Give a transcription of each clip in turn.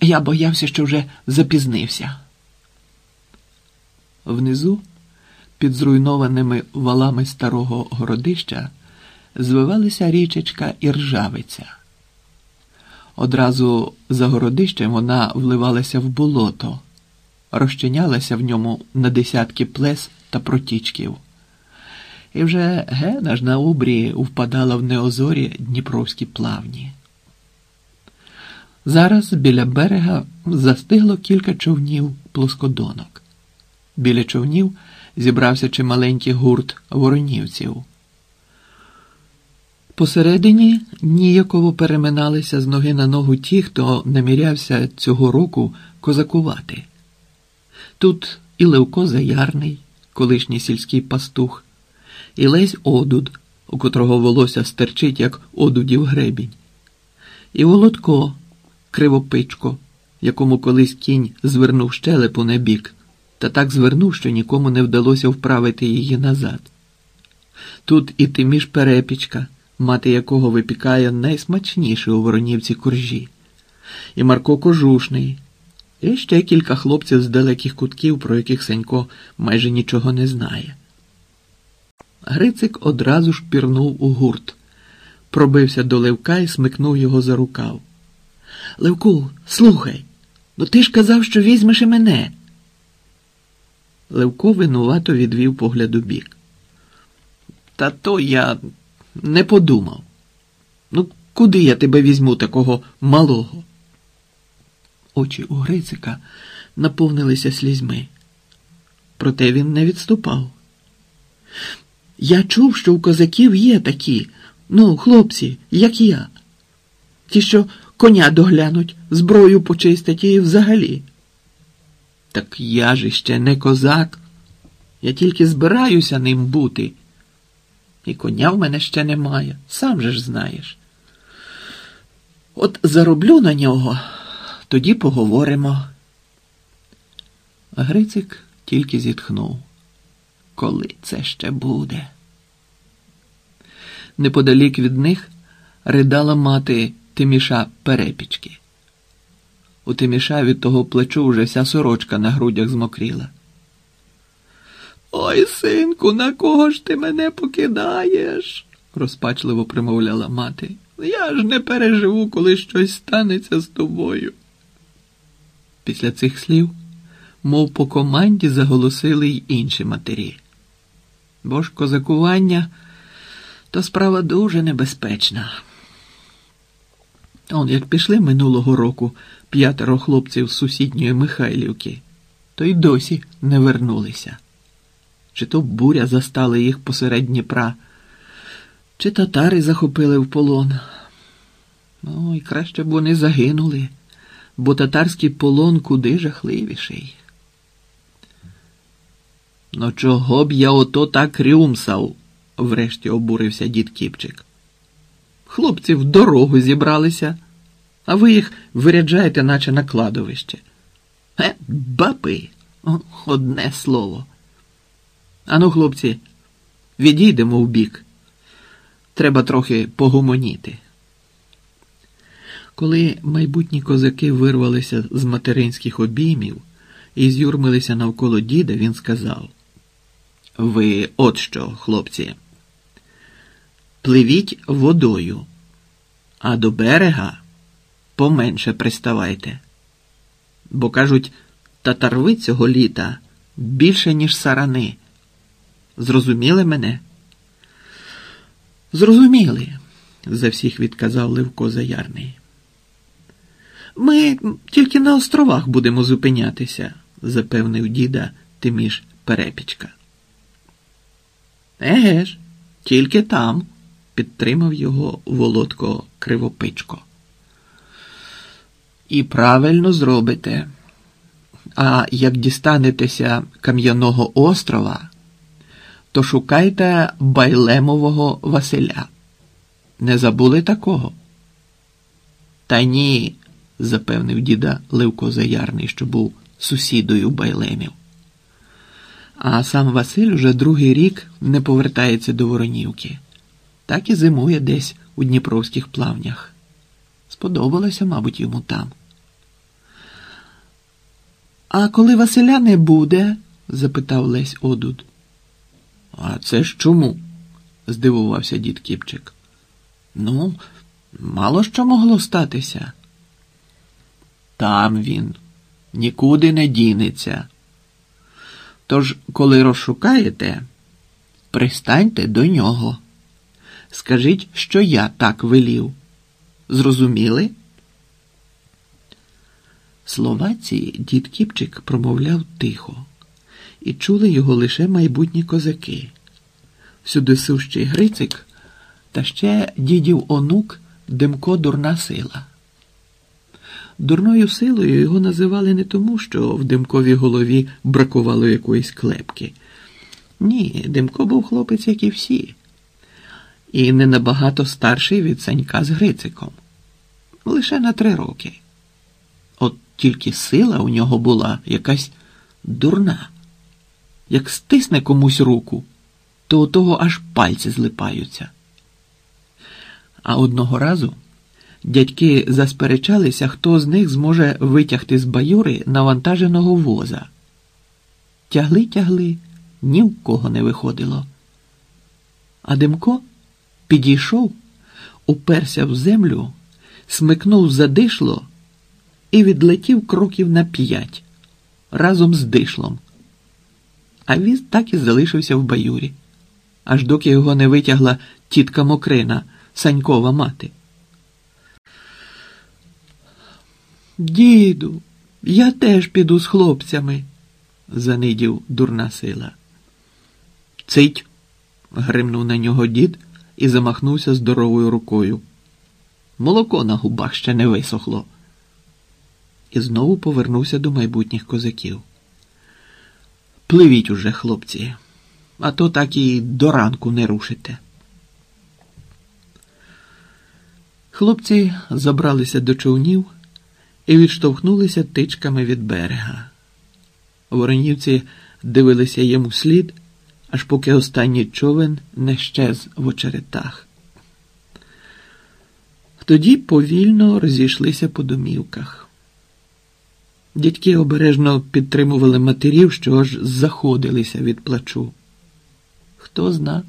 Я боявся, що вже запізнився. Внизу, під зруйнованими валами старого городища, звивалися річечка і ржавиця. Одразу за городищем вона вливалася в болото, розчинялася в ньому на десятки плес та протічків. І вже гена ж на обрії впадала в неозорі Дніпровські плавні. Зараз біля берега застигло кілька човнів плоскодонок. Біля човнів зібрався чималенький гурт воронівців. Посередині ніяково переминалися з ноги на ногу ті, хто намірявся цього року козакувати. Тут і Левко Заярний, колишній сільський пастух, і Лесь Одуд, у котрого волосся стерчить, як одудів гребінь, і Володко, кривопичко, якому колись кінь звернув щелепу на бік, та так звернув, що нікому не вдалося вправити її назад. Тут і Тиміш Перепічка, мати якого випікає найсмачніші у воронівці коржі, і Марко Кожушний, і ще кілька хлопців з далеких кутків, про яких Сенько майже нічого не знає. Грицик одразу ж пірнув у гурт, пробився до Левка і смикнув його за рукав. Левку, слухай, ну ти ж казав, що візьмеш і мене. Левко винувато відвів погляд у бік. Та то я не подумав. Ну, куди я тебе візьму такого малого? Очі у Грицика наповнилися слізьми. Проте він не відступав. Я чув, що у козаків є такі, ну, хлопці, як я. Ті, що коня доглянуть, зброю почистять і взагалі. Так я ж іще не козак. Я тільки збираюся ним бути. І коня в мене ще немає, сам же ж знаєш. От зароблю на нього, тоді поговоримо. Грицик тільки зітхнув. Коли це ще буде? Неподалік від них ридала мати Тиміша перепічки. У Тиміша від того плечу вже вся сорочка на грудях змокріла. Ой, синку, на кого ж ти мене покидаєш? розпачливо примовляла мати. Я ж не переживу, коли щось станеться з тобою. Після цих слів, мов по команді, заголосили й інші матері. Бо ж козакування то справа дуже небезпечна. Он як пішли минулого року п'ятеро хлопців з сусідньої Михайлівки, то й досі не вернулися. Чи то буря застала їх посеред Дніпра, чи татари захопили в полон. Ой, краще б вони загинули, бо татарський полон куди жахливіший. Ну, чого б я ото так рюмсав? врешті обурився дід Кіпчик. Хлопці в дорогу зібралися, а ви їх виряджаєте, наче на кладовище. Е, баби, одне слово. Ану, хлопці, відійдемо в бік. Треба трохи погомоніти. Коли майбутні козаки вирвалися з материнських обіймів і з'юрмилися навколо діда, він сказав: Ви от що, хлопці, пливіть водою, а до берега поменше приставайте. Бо кажуть, татарви цього літа більше, ніж сарани. Зрозуміли мене? Зрозуміли, за всіх відказав Левко Заярний. Ми тільки на островах будемо зупинятися, запевнив діда Тиміш Перепічка. Еге ж, тільки там, підтримав його Володко Кривопичко. І правильно зробите. А як дістанетеся Кам'яного острова, то шукайте Байлемового Василя. Не забули такого? Та ні, запевнив діда Левко Заярний, що був сусідою Байлемів. А сам Василь уже другий рік не повертається до Воронівки, так і зимує десь у Дніпровських плавнях. Сподобалося, мабуть, йому там. А коли Василя не буде? запитав Лесь Одуд. А це ж чому? здивувався дід Кіпчик. Ну, мало що могло статися. Там він нікуди не дінеться. Тож, коли розшукаєте, пристаньте до нього. Скажіть, що я так велів. Зрозуміли? Слова ці дід Кіпчик промовляв тихо, і чули його лише майбутні козаки, всюди сущий Грицик та ще дідів онук Демко дурна сила. Дурною силою його називали не тому, що в Демковій голові бракувало якоїсь клепки. Ні, Демко був хлопець, як і всі, і не набагато старший від Санька з Грициком. Лише на три роки. От тільки сила у нього була якась дурна. Як стисне комусь руку, то у того аж пальці злипаються. А одного разу дядьки засперечалися, хто з них зможе витягти з баюри навантаженого воза. Тягли, тягли, ні в кого не виходило. А Демко підійшов, уперся в землю, смикнув за дишло і відлетів кроків на п'ять разом з дишлом. А віз так і залишився в баюрі, аж доки його не витягла тітка Мокрина, Санькова мати. Діду, я теж піду з хлопцями, занидів дурна сила. Цить. гримнув на нього дід і замахнувся здоровою рукою. Молоко на губах ще не висохло. І знову повернувся до майбутніх козаків. Пливіть уже, хлопці, а то так і до ранку не рушите. Хлопці забралися до човнів і відштовхнулися тичками від берега. Воронівці дивилися йому слід, аж поки останній човен не щез в очеретах. Тоді повільно розійшлися по домівках. Дядьки обережно підтримували матерів, що аж заходилися від плачу. Хто зна,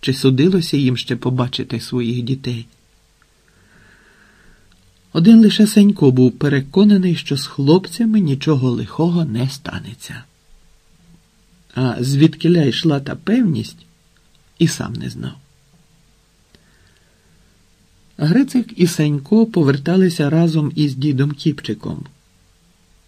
чи судилося їм ще побачити своїх дітей. Один лише Сенько був переконаний, що з хлопцями нічого лихого не станеться. А звідкиля йшла та певність, і сам не знав. Грицик і Сенько поверталися разом із дідом Кіпчиком.